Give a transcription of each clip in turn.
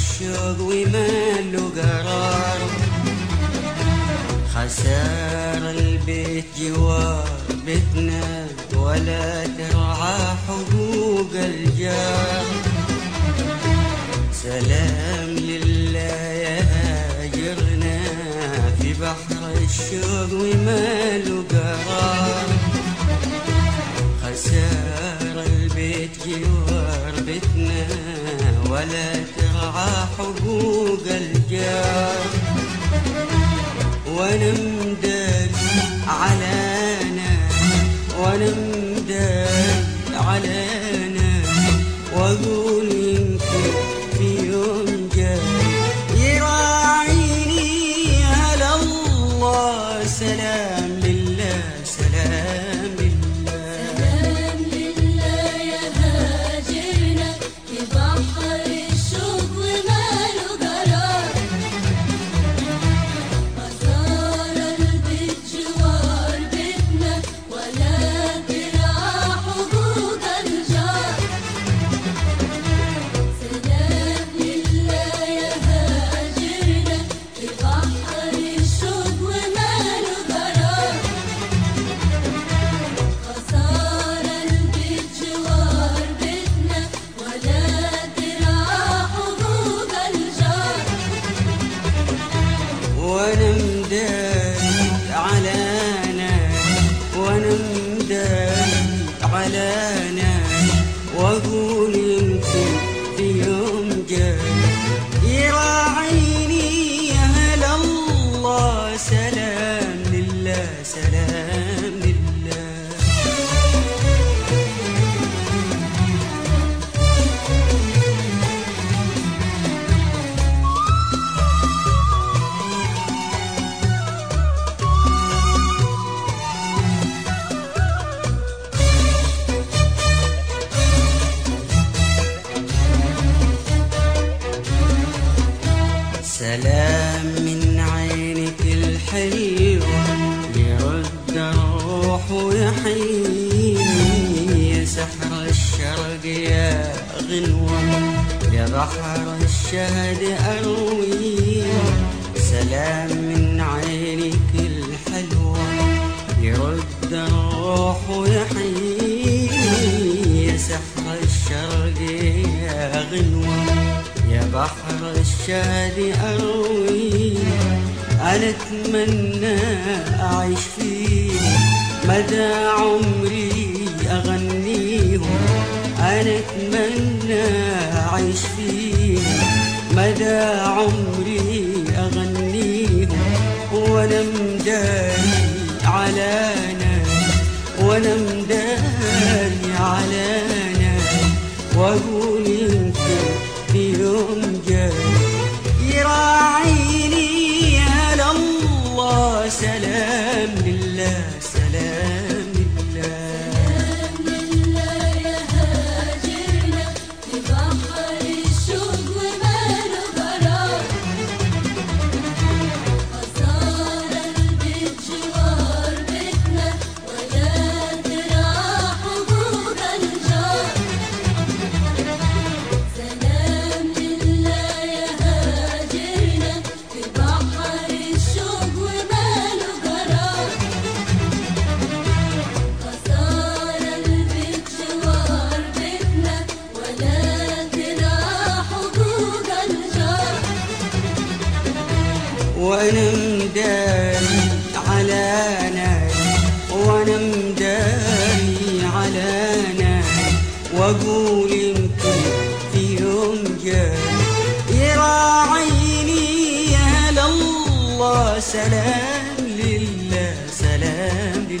الشوق وما له قرار. خسار البيت جوار بيتنا ولا ترعى حقوق الجار. سلام لله يا هاجرنا في بحر الشوق وما له قرار. خسار البيت جوار ولا ترعى حقوق الجار مدار علينا واقول الروح ويحييني يا سحر الشرق يا غنوة يا بحر الشهد أرويني سلام من عينك الحلوة يرد الروح ويحييني يا سحر الشرق يا غنوة يا بحر الشهد أروي. أنا أتمنى أعيش فيه. مدى عمري أغنيهم أنا أتمنى أعيش فيه مدى عمري أغنيهم وأنا مداري على ناي وأنا سلام لله سلام. سلام لله سلام لله.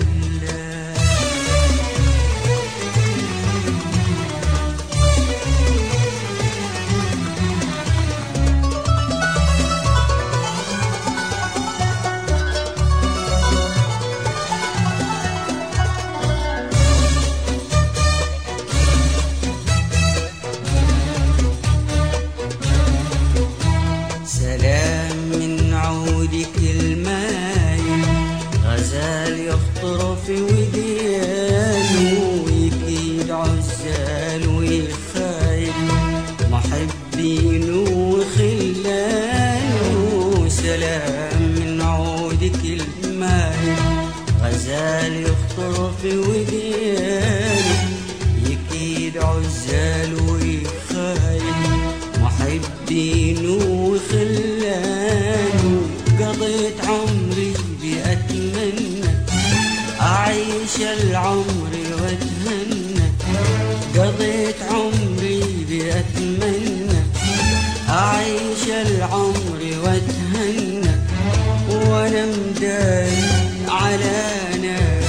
سلام من عودك في وديانه ويكيد عزال ويخايل محبينه وخلانه وسلام من عود كلمة غزال يخطر في وديانه يكيد عزال ويخايل محبينه وخلانه قضيت عمري وأتهنى وأنا مداري على نار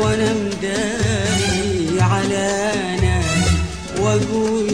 وأنا مداري على نار وأقول